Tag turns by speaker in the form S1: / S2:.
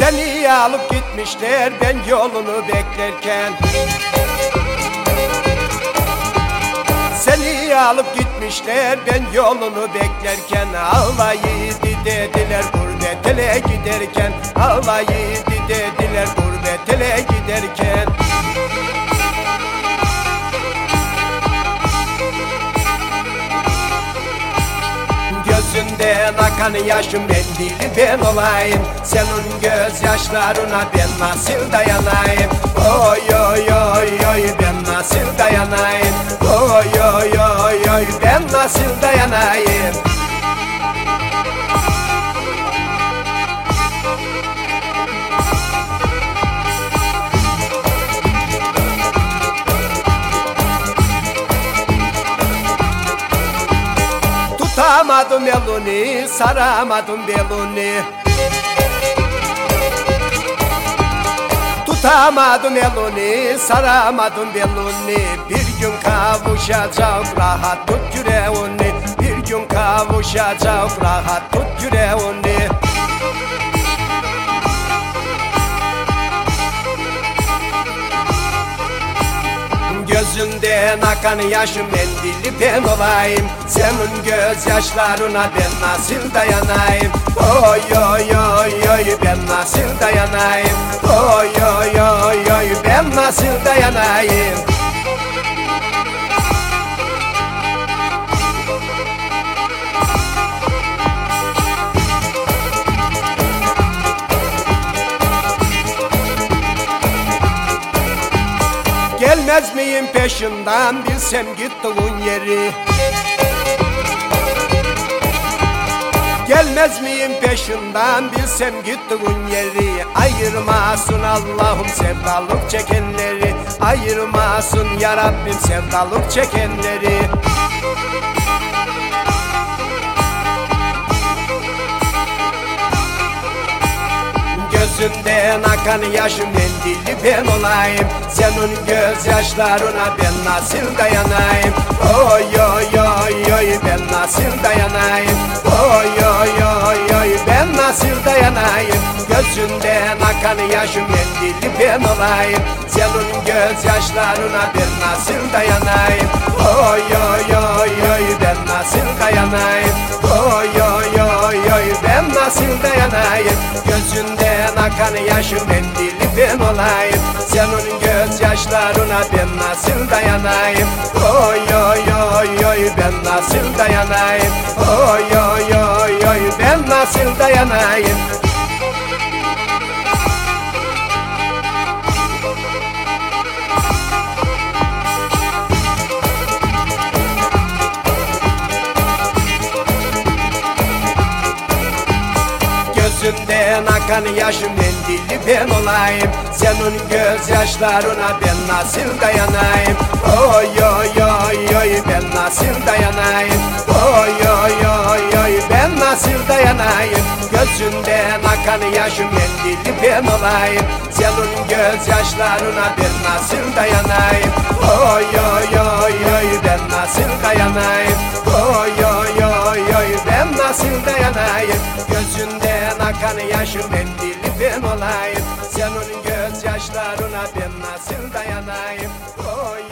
S1: Seni alıp gitmişler ben yolunu beklerken Seni alıp gitmişler ben yolunu beklerken. Yiğidi dediler gurbetele giderken. Yiğidi dediler gurbetele giderken. Gözünden akan yaşım mendili ben olayım. Senin gözyaşlarına ben nasıl dayanayım? Oy oy nasıl dayanayım? Tutamadım elini, saramadım belini. Tutamadım elini, saramadım belini. Bir gün kavuşacak rahat tut gün kavuşacak rahat tut yüreğini. Gözünden akan yaşım mendili ben olayım. Senin gözyaşlarına ben nasıl dayanayım? Oy oy oy oy ben nasıl dayanayım? Oy oy oy oy ben nasıl dayanayım Gelmez miyim peşinden? Bilsem gittiğin yeri. Gelmez miyim peşinden? Bilsem gittiğin yeri. Ayırmasın Allah'ım sevdalık çekenleri. Ayırmasın ya Rabbim sevdalık çekenleri Gözünden akan yaşım mendili ben olayım. Senin gözyaşlarına ben nasıl dayanayım? Oy oy oy oy ben nasıl dayanayım? Oy oy oy oy ben nasıl dayanayım? Gözünden akan yaşım mendili ben olayım. Senin gözyaşlarına ben nasıl dayanayım? Oy Akan yaşım ben olayım. Senin gözyaşlarına ben nasıl dayanayım? Oy oy oy oy ben nasıl dayanayım? Oy oy oy oy ben nasıl dayanayım Gözünden akan yaşım mendili ben olayım. Senin gözyaşlarına ben nasıl dayanayım? Oy oy oy oy ben nasıl dayanayım? Oy oy oy oy ben nasıl dayanayım? Gözünden akan yaşım mendili ben olayım. Senin gözyaşlarına ben nasıl dayanayım Gözünden akan yaşım ben olayım. Senin gözyaşlarına ben nasıl dayanayım? Oy